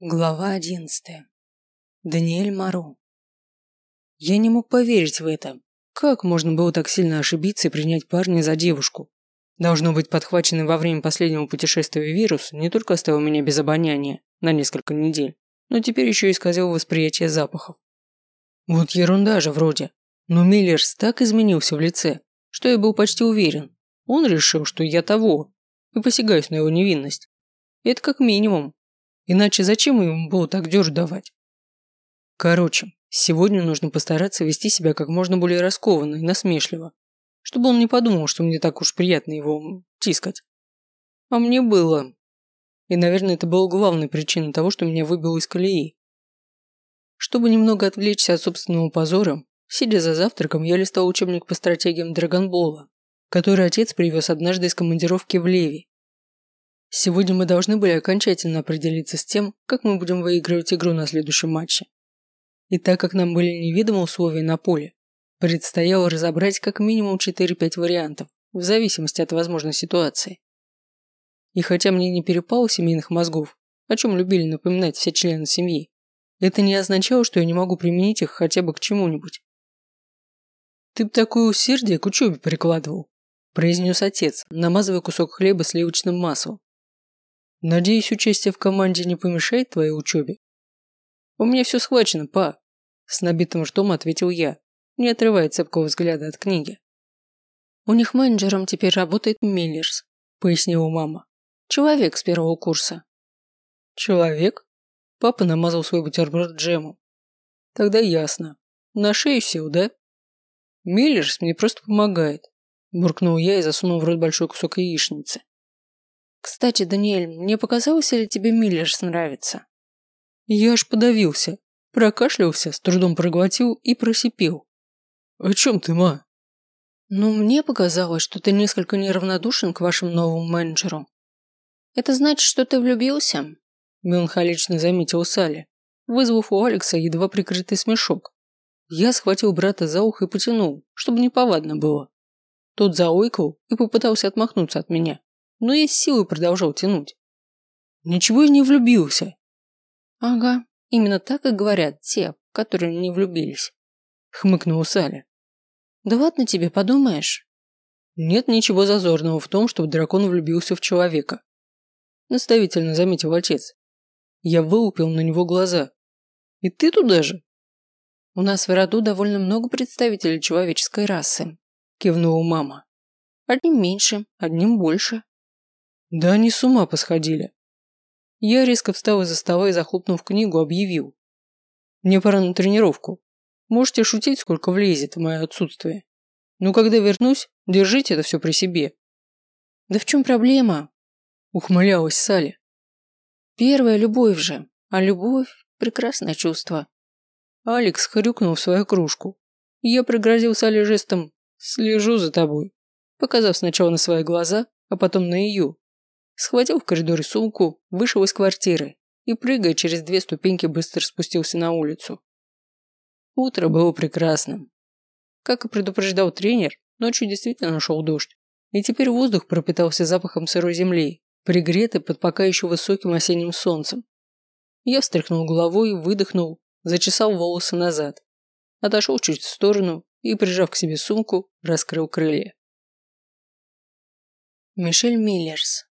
Глава одиннадцатая. Даниэль Маро. Я не мог поверить в это. Как можно было так сильно ошибиться и принять парня за девушку? Должно быть, подхваченный во время последнего путешествия вирус не только оставил меня без обоняния на несколько недель, но теперь еще и исказил восприятие запахов. Вот ерунда же вроде. Но Миллерс так изменился в лице, что я был почти уверен. Он решил, что я того, и посягаюсь на его невинность. Это как минимум, Иначе зачем ему было так дёру давать? Короче, сегодня нужно постараться вести себя как можно более раскованно и насмешливо, чтобы он не подумал, что мне так уж приятно его тискать. А мне было. И, наверное, это была главной причиной того, что меня выбило из колеи. Чтобы немного отвлечься от собственного позора, сидя за завтраком, я листал учебник по стратегиям Драгонбола, который отец привез однажды из командировки в Леви. Сегодня мы должны были окончательно определиться с тем, как мы будем выигрывать игру на следующем матче. И так как нам были невидимы условия на поле, предстояло разобрать как минимум 4-5 вариантов, в зависимости от возможной ситуации. И хотя мне не перепало семейных мозгов, о чем любили напоминать все члены семьи, это не означало, что я не могу применить их хотя бы к чему-нибудь. «Ты б такое усердие к учебе прикладывал», – произнес отец, намазывая кусок хлеба сливочным маслом. Надеюсь, участие в команде не помешает твоей учебе? У меня все схвачено, па. С набитым ртом ответил я, не отрывая цепкого взгляда от книги. У них менеджером теперь работает Миллерс, пояснила мама. Человек с первого курса. Человек? Папа намазал свой бутерброд джемом. Тогда ясно. На шею сел, да? Миллерс мне просто помогает. Буркнул я и засунул в рот большой кусок яичницы. Кстати, Даниэль, мне показалось, ли тебе Миллерс нравится? Я аж подавился, прокашлялся, с трудом проглотил и просипел. О чем ты, ма? Ну, мне показалось, что ты несколько неравнодушен к вашему новому менеджеру. Это значит, что ты влюбился? Меланхолично заметил Салли, вызвав у Алекса едва прикрытый смешок. Я схватил брата за ухо и потянул, чтобы не повадно было. Тот заойкал и попытался отмахнуться от меня но я силой продолжал тянуть. Ничего я не влюбился. Ага, именно так и говорят те, которые не влюбились. Хмыкнул Саля. Да ладно тебе, подумаешь. Нет ничего зазорного в том, чтобы дракон влюбился в человека. Наставительно заметил отец. Я вылупил на него глаза. И ты туда же? У нас в роду довольно много представителей человеческой расы, кивнула мама. Одним меньше, одним больше. Да они с ума посходили. Я резко встал из-за стола и, захлопнув книгу, объявил. Мне пора на тренировку. Можете шутить, сколько влезет в мое отсутствие. Но когда вернусь, держите это все при себе. Да в чем проблема? Ухмылялась Салли. Первая любовь же, а любовь – прекрасное чувство. Алекс хрюкнул в свою кружку. Я пригрозил Салли жестом «слежу за тобой», показав сначала на свои глаза, а потом на ее. Схватил в коридоре сумку, вышел из квартиры и, прыгая через две ступеньки, быстро спустился на улицу. Утро было прекрасным. Как и предупреждал тренер, ночью действительно шел дождь, и теперь воздух пропитался запахом сырой земли, пригретый под пока еще высоким осенним солнцем. Я встряхнул головой, выдохнул, зачесал волосы назад, отошел чуть в сторону и, прижав к себе сумку, раскрыл крылья. Мишель Миллерс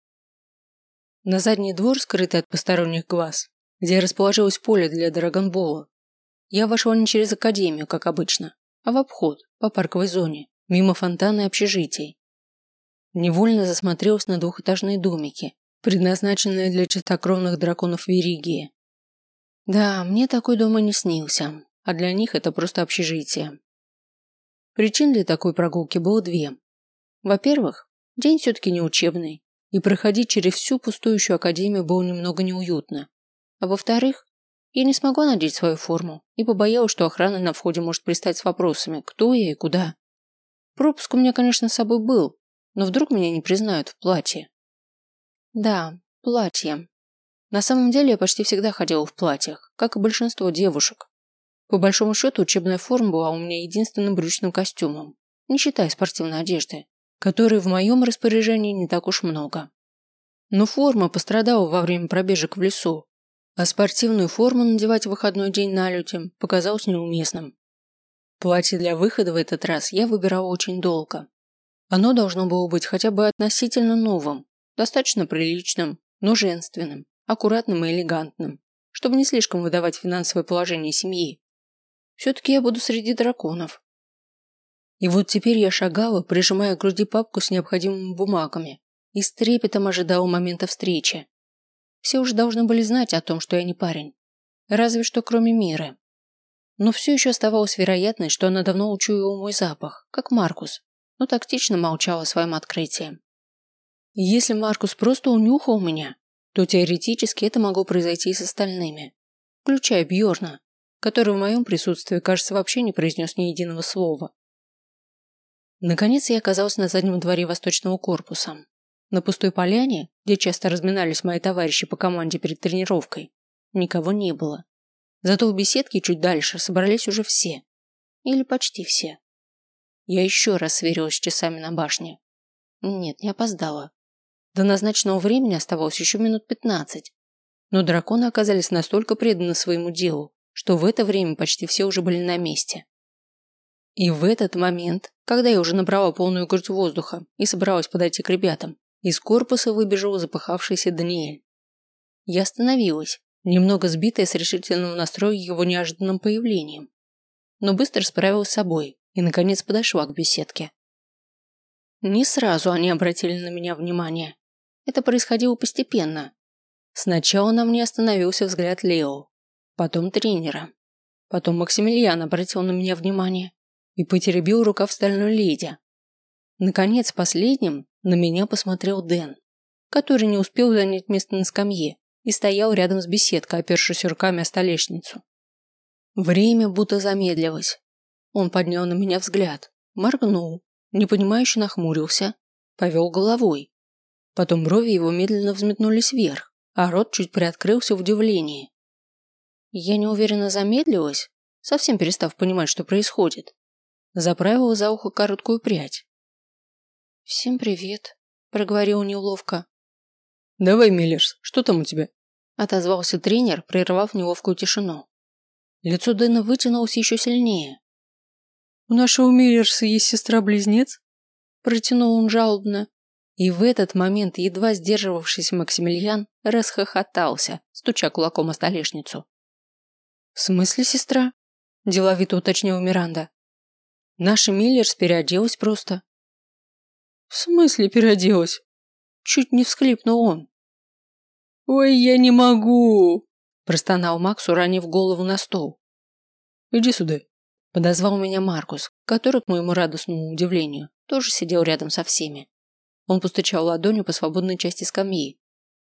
на задний двор, скрытый от посторонних глаз, где расположилось поле для драгонбола, я вошла не через академию, как обычно, а в обход, по парковой зоне, мимо фонтана и общежитий. Невольно засмотрелась на двухэтажные домики, предназначенные для чистокровных драконов Веригии. Да, мне такой дом и не снился, а для них это просто общежитие. Причин для такой прогулки было две. Во-первых, день все-таки не учебный, и проходить через всю пустующую академию было немного неуютно. А во-вторых, я не смогла надеть свою форму и побоялась, что охрана на входе может пристать с вопросами, кто я и куда. Пропуск у меня, конечно, с собой был, но вдруг меня не признают в платье. Да, платье. На самом деле я почти всегда ходила в платьях, как и большинство девушек. По большому счету учебная форма была у меня единственным брючным костюмом, не считая спортивной одежды которой в моем распоряжении не так уж много. Но форма пострадала во время пробежек в лесу, А спортивную форму надевать в выходной день на людям показалось неуместным. Платье для выхода в этот раз я выбирала очень долго. Оно должно было быть хотя бы относительно новым, достаточно приличным, но женственным, аккуратным и элегантным, чтобы не слишком выдавать финансовое положение семьи. Все-таки я буду среди драконов. И вот теперь я шагала, прижимая к груди папку с необходимыми бумагами, и с трепетом ожидала момента встречи. Все уже должны были знать о том, что я не парень. Разве что кроме Миры. Но все еще оставалась вероятность, что она давно учуяла мой запах, как Маркус, но тактично молчала своим открытием. Если Маркус просто унюхал меня, то теоретически это могло произойти и с остальными, включая Бьорна, который в моем присутствии, кажется, вообще не произнес ни единого слова. Наконец я оказалась на заднем дворе восточного корпуса. На пустой поляне, где часто разминались мои товарищи по команде перед тренировкой, никого не было. Зато в беседке чуть дальше собрались уже все. Или почти все. Я еще раз сверилась с часами на башне. Нет, не опоздала. До назначенного времени оставалось еще минут пятнадцать. Но драконы оказались настолько преданы своему делу, что в это время почти все уже были на месте. И в этот момент, когда я уже набрала полную грудь воздуха и собралась подойти к ребятам, из корпуса выбежал запыхавшийся Даниэль. Я остановилась, немного сбитая с решительного настроя его неожиданным появлением, но быстро справилась с собой и, наконец, подошла к беседке. Не сразу они обратили на меня внимание. Это происходило постепенно. Сначала на мне остановился взгляд Лео, потом тренера, потом Максимилиан обратил на меня внимание и потеребил рукав стальной леди. Наконец, последним на меня посмотрел Дэн, который не успел занять место на скамье и стоял рядом с беседкой, опершись руками о столешницу. Время будто замедлилось. Он поднял на меня взгляд, моргнул, непонимающе нахмурился, повел головой. Потом брови его медленно взметнулись вверх, а рот чуть приоткрылся в удивлении. Я неуверенно замедлилась, совсем перестав понимать, что происходит. Заправила за ухо короткую прядь. «Всем привет», – проговорил неловко. «Давай, Миллерс, что там у тебя?» – отозвался тренер, прервав неловкую тишину. Лицо Дэна вытянулось еще сильнее. «У нашего Миллерса есть сестра-близнец?» – протянул он жалобно. И в этот момент едва сдерживавшийся Максимилиан расхохотался, стуча кулаком о столешницу. «В смысле сестра?» – деловито уточнила Миранда. «Наша Миллерс переоделась просто». «В смысле переоделась?» Чуть не всхлипнул он. «Ой, я не могу!» – простонал Макс, уронив голову на стол. «Иди сюда», – подозвал меня Маркус, который, к моему радостному удивлению, тоже сидел рядом со всеми. Он постучал ладонью по свободной части скамьи.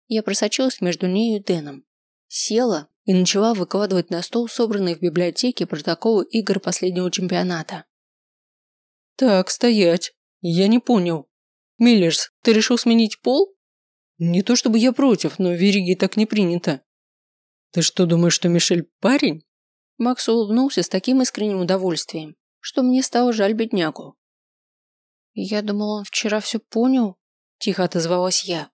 Я просочилась между нею и Дэном. Села и начала выкладывать на стол собранные в библиотеке протоколы игр последнего чемпионата. «Так, стоять. Я не понял. Миллерс, ты решил сменить пол?» «Не то чтобы я против, но в Вериге так не принято». «Ты что, думаешь, что Мишель парень?» Макс улыбнулся с таким искренним удовольствием, что мне стало жаль беднягу. «Я думал, он вчера все понял», – тихо отозвалась я.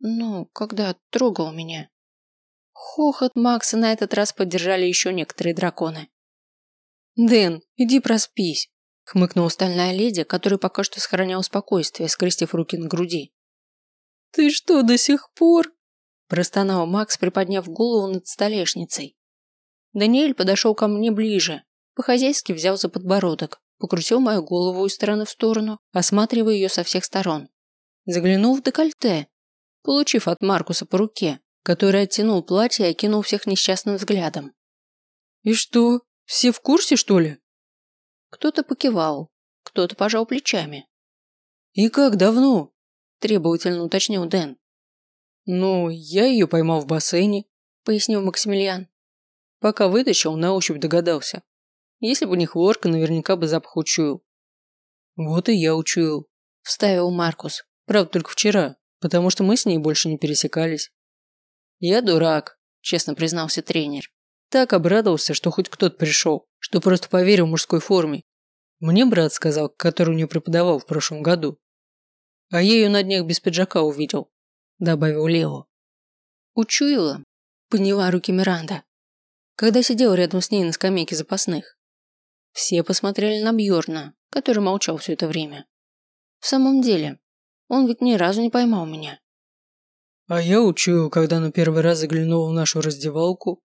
«Ну, когда трогал меня». Хохот Макса на этот раз поддержали еще некоторые драконы. «Дэн, иди проспись», – хмыкнула стальная леди, которая пока что сохраняла спокойствие, скрестив руки на груди. «Ты что, до сих пор?» – простонал Макс, приподняв голову над столешницей. Даниэль подошел ко мне ближе, по-хозяйски взял за подбородок, покрутил мою голову из стороны в сторону, осматривая ее со всех сторон. Заглянул в декольте, получив от Маркуса по руке, который оттянул платье и окинул всех несчастным взглядом. «И что, все в курсе, что ли?» Кто-то покивал, кто-то пожал плечами. «И как давно?» – требовательно уточнил Дэн. «Ну, я ее поймал в бассейне», – пояснил Максимилиан. Пока вытащил, на ощупь догадался. Если бы не хлорка, наверняка бы запах учуял. Вот и я учуял, вставил Маркус. Правда, только вчера, потому что мы с ней больше не пересекались. Я дурак, честно признался тренер. Так обрадовался, что хоть кто-то пришел, что просто поверил мужской форме. Мне брат сказал, который у нее преподавал в прошлом году. А я ее на днях без пиджака увидел, добавил Лео. Учуяла, подняла руки Миранда, когда сидел рядом с ней на скамейке запасных. Все посмотрели на Бьорна, который молчал все это время. В самом деле, он ведь ни разу не поймал меня. «А я учуял, когда на первый раз заглянул в нашу раздевалку»,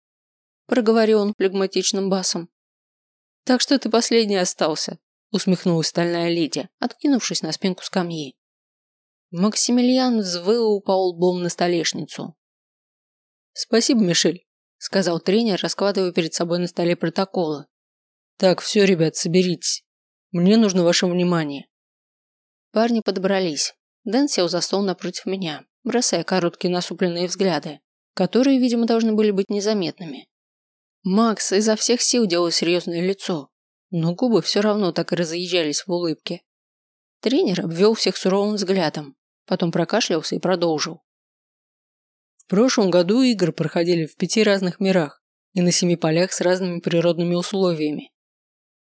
проговорил он флегматичным басом. «Так что ты последний остался», усмехнулась стальная леди, откинувшись на спинку скамьи. Максимилиан взвыл и упал лбом на столешницу. «Спасибо, Мишель», – сказал тренер, раскладывая перед собой на столе протоколы. «Так, все, ребят, соберитесь. Мне нужно ваше внимание». Парни подобрались. Дэн сел за стол напротив меня, бросая короткие насупленные взгляды, которые, видимо, должны были быть незаметными. Макс изо всех сил делал серьезное лицо, но губы все равно так и разъезжались в улыбке. Тренер обвел всех суровым взглядом, потом прокашлялся и продолжил. В прошлом году игры проходили в пяти разных мирах и на семи полях с разными природными условиями.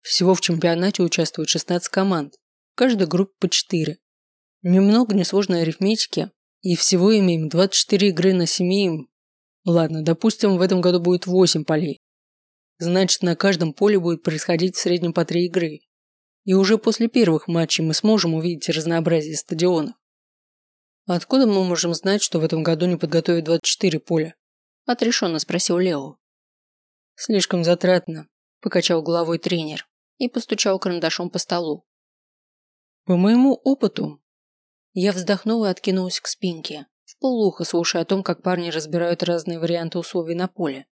Всего в чемпионате участвует 16 команд, в каждой группе по 4. Немного несложной арифметики, и всего имеем 24 игры на 7. Ладно, допустим, в этом году будет 8 полей. Значит, на каждом поле будет происходить в среднем по 3 игры. И уже после первых матчей мы сможем увидеть разнообразие стадионов. Откуда мы можем знать, что в этом году не подготовят 24 поля? Отрешенно спросил Лео. Слишком затратно, покачал головой тренер и постучал карандашом по столу. По моему опыту, я вздохнула и откинулась к спинке, в полухо слушая о том, как парни разбирают разные варианты условий на поле.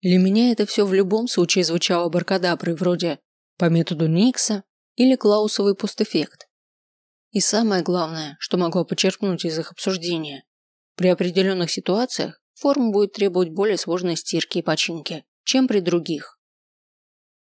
Для меня это все в любом случае звучало баркадаброй вроде по методу Никса или Клаусовый постэффект. И самое главное, что могло почерпнуть из их обсуждения, при определенных ситуациях форма будет требовать более сложной стирки и починки, чем при других.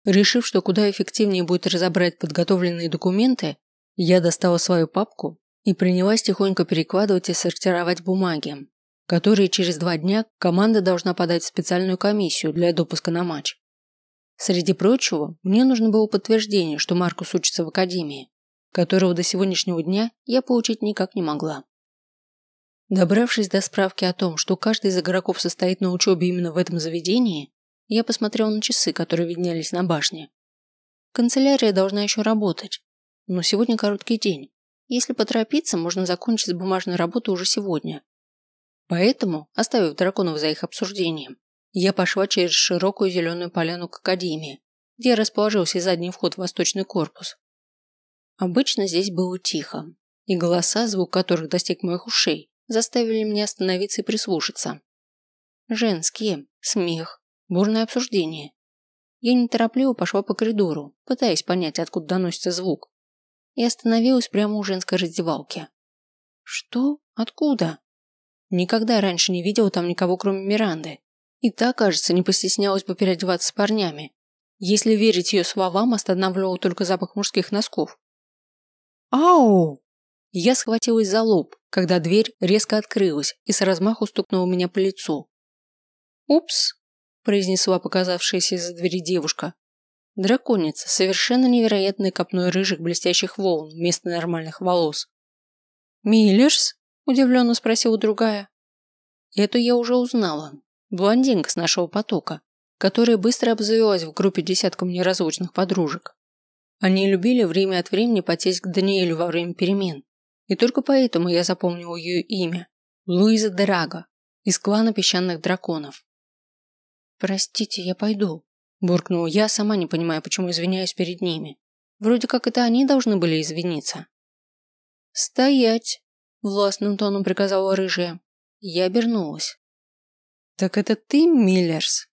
Решив, что куда эффективнее будет разобрать подготовленные документы, я достала свою папку и принялась тихонько перекладывать и сортировать бумаги, которые через два дня команда должна подать в специальную комиссию для допуска на матч. Среди прочего, мне нужно было подтверждение, что Маркус учится в академии, которого до сегодняшнего дня я получить никак не могла. Добравшись до справки о том, что каждый из игроков состоит на учебе именно в этом заведении, я посмотрела на часы, которые виднелись на башне. Канцелярия должна еще работать, но сегодня короткий день. Если поторопиться, можно закончить бумажную работу уже сегодня. Поэтому, оставив драконов за их обсуждением, я пошла через широкую зеленую поляну к академии, где расположился задний вход в восточный корпус. Обычно здесь было тихо, и голоса, звук которых достиг моих ушей, заставили меня остановиться и прислушаться. Женские, смех, бурное обсуждение. Я неторопливо пошла по коридору, пытаясь понять, откуда доносится звук и остановилась прямо у женской раздевалки. Что? Откуда? Никогда раньше не видела там никого, кроме Миранды. И та, кажется, не постеснялась бы переодеваться с парнями. Если верить ее словам, останавливал только запах мужских носков. «Ау!» Я схватилась за лоб, когда дверь резко открылась и с размаху стукнула меня по лицу. «Упс!» – произнесла показавшаяся из-за двери девушка, Драконица, совершенно невероятной копной рыжих блестящих волн вместо нормальных волос. «Миллерс?» – удивленно спросила другая. Эту я уже узнала. Блондинка с нашего потока, которая быстро обзавелась в группе десятком неразлучных подружек. Они любили время от времени потесть к Даниэлю во время перемен. И только поэтому я запомнила ее имя – Луиза Дерага из клана песчаных драконов. «Простите, я пойду», Буркнула я, сама не понимая, почему извиняюсь перед ними. Вроде как это они должны были извиниться. «Стоять!» – властным тоном приказала рыжая. Я обернулась. «Так это ты, Миллерс?»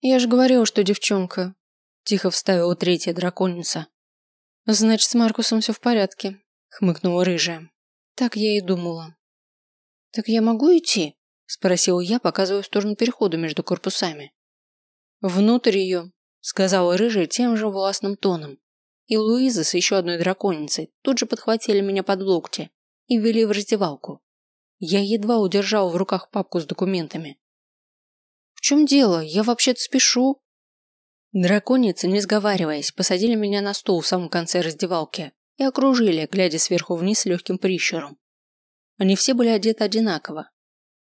«Я же говорила, что девчонка», – тихо вставила третья драконица. «Значит, с Маркусом все в порядке», – хмыкнула рыжая. «Так я и думала». «Так я могу идти?» – спросила я, показывая в сторону перехода между корпусами. «Внутрь ее», – сказала рыжая тем же властным тоном. И Луиза с еще одной драконицей тут же подхватили меня под локти и ввели в раздевалку. Я едва удержала в руках папку с документами. «В чем дело? Я вообще-то спешу». Драконицы, не сговариваясь, посадили меня на стул в самом конце раздевалки и окружили, глядя сверху вниз с легким прищуром. Они все были одеты одинаково.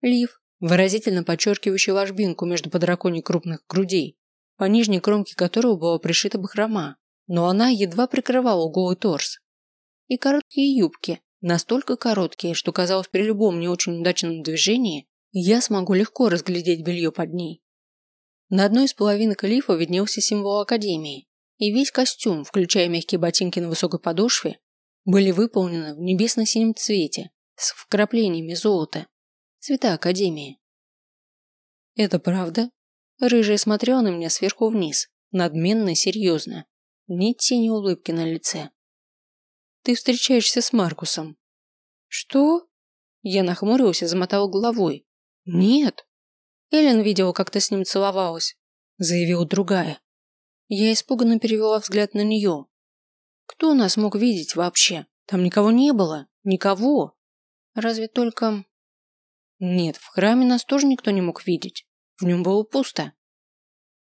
Лив, выразительно подчеркивающий ложбинку между подраконей крупных грудей, по нижней кромке которого была пришита бахрома, но она едва прикрывала голый торс. И короткие юбки, настолько короткие, что казалось при любом не очень удачном движении я смогу легко разглядеть белье под ней. На одной из половинок лифа виднелся символ Академии, и весь костюм, включая мягкие ботинки на высокой подошве, были выполнены в небесно-синем цвете с вкраплениями золота. Цвета Академии. Это правда? Рыжая смотрела на меня сверху вниз, надменно и серьезно. Ни тени улыбки на лице. Ты встречаешься с Маркусом. Что? Я нахмурился замотал головой. Нет. Эллен видела, как ты с ним целовалась, заявила другая. Я испуганно перевела взгляд на нее. Кто нас мог видеть вообще? Там никого не было. Никого. Разве только... Нет, в храме нас тоже никто не мог видеть. В нем было пусто.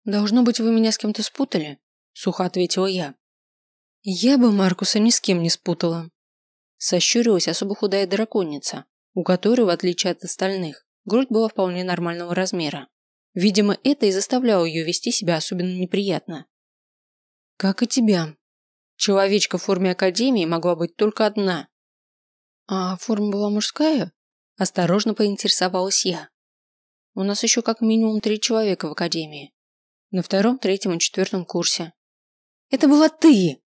Должно быть, вы меня с кем-то спутали, сухо ответила я. Я бы Маркуса ни с кем не спутала. Сощурилась особо худая драконица, у которой, в отличие от остальных, грудь была вполне нормального размера. Видимо, это и заставляло ее вести себя особенно неприятно. Как и тебя. Человечка в форме академии могла быть только одна. А форма была мужская? Осторожно поинтересовалась я. У нас еще как минимум три человека в академии. На втором, третьем и четвертом курсе. Это была ты!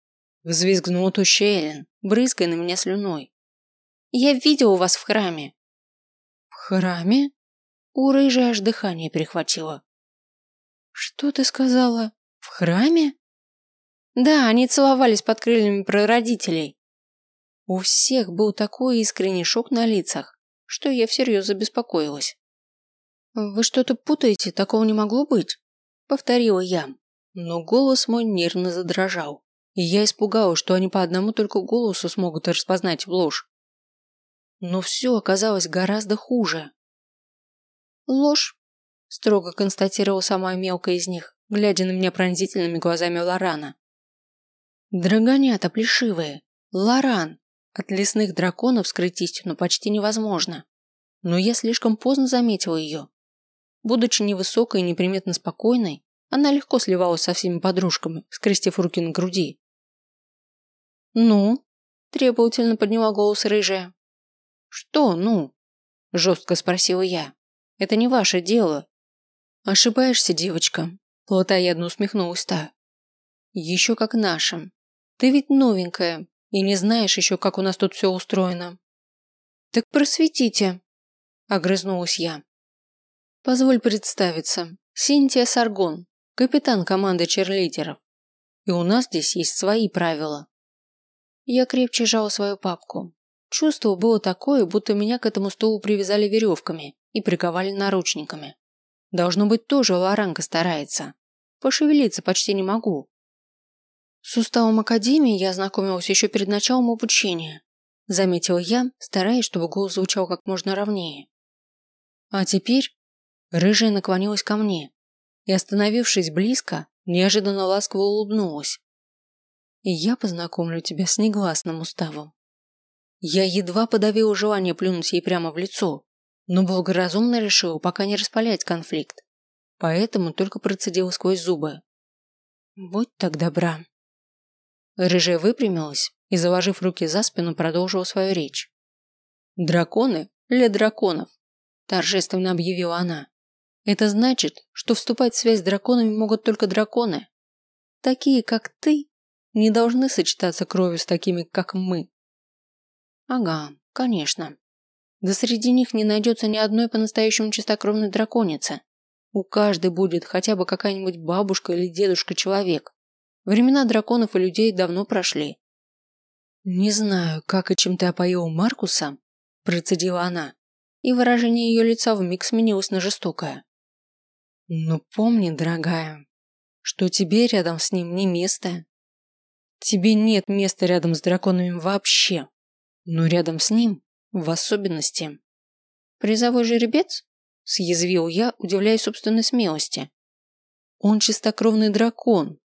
Взвизгнула Эллен, брызгая на меня слюной. Я видела вас в храме. В храме? У рыжей аж дыхание перехватило. Что ты сказала? В храме? Да, они целовались под крыльями прародителей. У всех был такой искренний шок на лицах, что я всерьез забеспокоилась. «Вы что-то путаете, такого не могло быть», — повторила я. Но голос мой нервно задрожал, и я испугалась, что они по одному только голосу смогут распознать ложь. Но все оказалось гораздо хуже. «Ложь», — строго констатировала самая мелкая из них, глядя на меня пронзительными глазами Лорана. Драгонята плешивые. Лоран. От лесных драконов скрыть истину почти невозможно. Но я слишком поздно заметила ее. Будучи невысокой и неприметно спокойной, она легко сливалась со всеми подружками, скрестив руки на груди. «Ну?» – требовательно подняла голос рыжая. «Что «ну?» – жестко спросила я. «Это не ваше дело». «Ошибаешься, девочка», – плотоядно усмехнулась та. «Еще как нашим. Ты ведь новенькая и не знаешь еще, как у нас тут все устроено. Так просветите, огрызнулась я. Позволь представиться. Синтия Саргон, капитан команды черлидеров. И у нас здесь есть свои правила. Я крепче жала свою папку. Чувство было такое, будто меня к этому столу привязали веревками и приковали наручниками. Должно быть, тоже Лоранка старается. Пошевелиться почти не могу. С уставом Академии я ознакомилась еще перед началом обучения. Заметила я, стараясь, чтобы голос звучал как можно ровнее. А теперь рыжая наклонилась ко мне и, остановившись близко, неожиданно ласково улыбнулась. И я познакомлю тебя с негласным уставом. Я едва подавила желание плюнуть ей прямо в лицо, но благоразумно решила пока не распалять конфликт. Поэтому только процедила сквозь зубы. Будь так добра. Рыжая выпрямилась и, заложив руки за спину, продолжила свою речь. «Драконы для драконов», – торжественно объявила она. «Это значит, что вступать в связь с драконами могут только драконы. Такие, как ты, не должны сочетаться кровью с такими, как мы». «Ага, конечно. Да среди них не найдется ни одной по-настоящему чистокровной драконицы. У каждой будет хотя бы какая-нибудь бабушка или дедушка-человек, Времена драконов и людей давно прошли. «Не знаю, как и чем ты опоил Маркуса», – процедила она, и выражение ее лица вмиг сменилось на жестокое. «Но помни, дорогая, что тебе рядом с ним не место. Тебе нет места рядом с драконами вообще, но рядом с ним в особенности». «Призовой жеребец?» – съязвил я, удивляясь собственной смелости. «Он чистокровный дракон,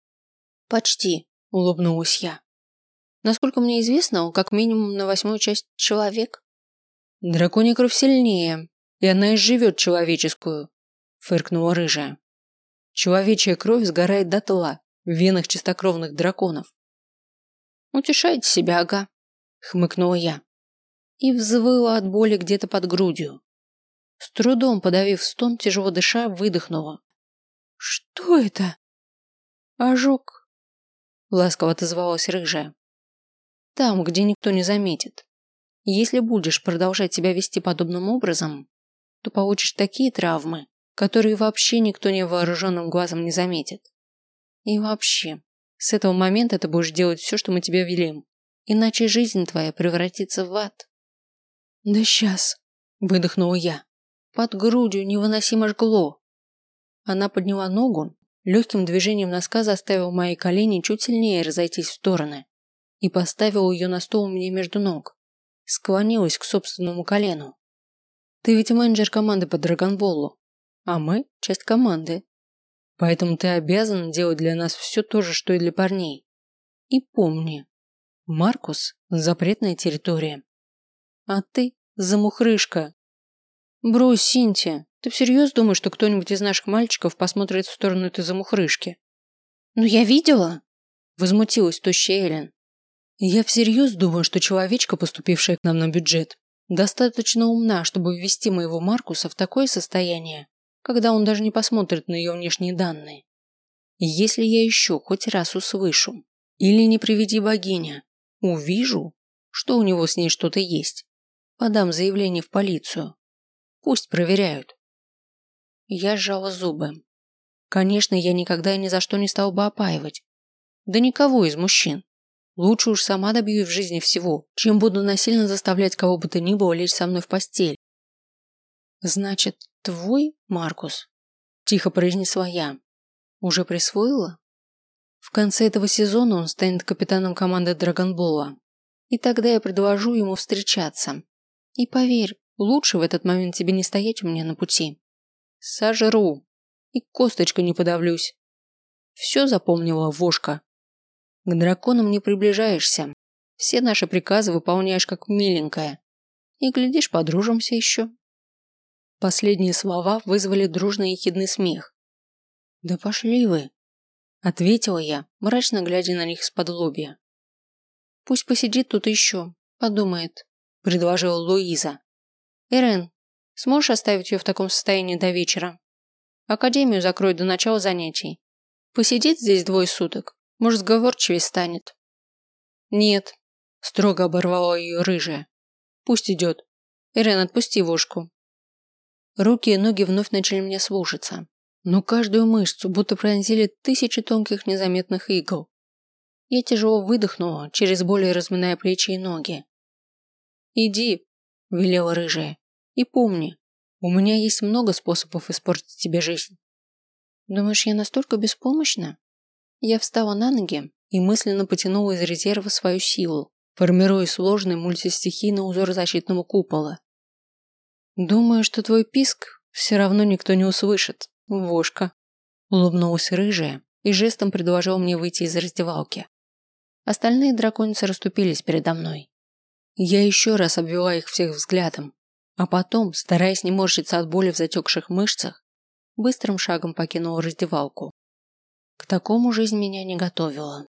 «Почти», – улыбнулась я. «Насколько мне известно, он как минимум на восьмую часть человек». «Драконья кровь сильнее. и она изживет человеческую, фыркнула рыжая. Человечья кровь сгорает дотла в венах чистокровных драконов. Утешайте себя, ага, хмыкнула я. И взвыла от боли где-то под грудью. С трудом подавив стон, тяжело дыша, выдохнула. Что это? Ожог. Ласково отозвалась рыжая. Там, где никто не заметит. Если будешь продолжать себя вести подобным образом, то получишь такие травмы, которые вообще никто невооруженным глазом не заметит. И вообще, с этого момента ты будешь делать все, что мы тебе велим, иначе жизнь твоя превратится в ад. Да сейчас, выдохнула я. Под грудью невыносимо жгло. Она подняла ногу, легким движением носка заставил мои колени чуть сильнее разойтись в стороны и поставила ее на стол мне между ног склонилась к собственному колену. Ты ведь менеджер команды по Драгонболу, а мы – часть команды. Поэтому ты обязан делать для нас все то же, что и для парней. И помни, Маркус – запретная территория. А ты – замухрышка. Брось, Синтия, ты всерьез думаешь, что кто-нибудь из наших мальчиков посмотрит в сторону этой замухрышки? Ну я видела. Возмутилась тощая Эллен. Я всерьез думаю, что человечка, поступившая к нам на бюджет, достаточно умна, чтобы ввести моего Маркуса в такое состояние, когда он даже не посмотрит на ее внешние данные. Если я еще хоть раз услышу, или не приведи богиня, увижу, что у него с ней что-то есть, подам заявление в полицию. Пусть проверяют. Я сжала зубы. Конечно, я никогда и ни за что не стал бы опаивать. Да никого из мужчин. Лучше уж сама добьюсь в жизни всего, чем буду насильно заставлять кого бы то ни было лечь со мной в постель. Значит, твой, Маркус? Тихо произнесла я. Уже присвоила? В конце этого сезона он станет капитаном команды Драгонбола. И тогда я предложу ему встречаться. И поверь, лучше в этот момент тебе не стоять у меня на пути. Сожру. И косточкой не подавлюсь. Все запомнила вошка. К драконам не приближаешься. Все наши приказы выполняешь как миленькая. И, глядишь, подружимся еще. Последние слова вызвали дружный ехидный смех. «Да пошли вы!» Ответила я, мрачно глядя на них из-под лобья. «Пусть посидит тут еще, подумает», – предложила Луиза. «Эрен, сможешь оставить ее в таком состоянии до вечера? Академию закрой до начала занятий. Посидит здесь двое суток, может, сговорчивее станет. Нет, строго оборвала ее рыжая. Пусть идет. Ирен, отпусти вошку. Руки и ноги вновь начали мне слушаться, но каждую мышцу будто пронзили тысячи тонких незаметных игл. Я тяжело выдохнула, через боль разминая плечи и ноги. «Иди», – велела рыжая, – «и помни, у меня есть много способов испортить тебе жизнь». «Думаешь, я настолько беспомощна?» Я встала на ноги и мысленно потянула из резерва свою силу, формируя сложный мультистихийный узор защитного купола. «Думаю, что твой писк все равно никто не услышит, вошка», улыбнулась рыжая и жестом предложил мне выйти из раздевалки. Остальные драконицы расступились передо мной. Я еще раз обвела их всех взглядом, а потом, стараясь не морщиться от боли в затекших мышцах, быстрым шагом покинула раздевалку. К такому жизнь меня не готовила.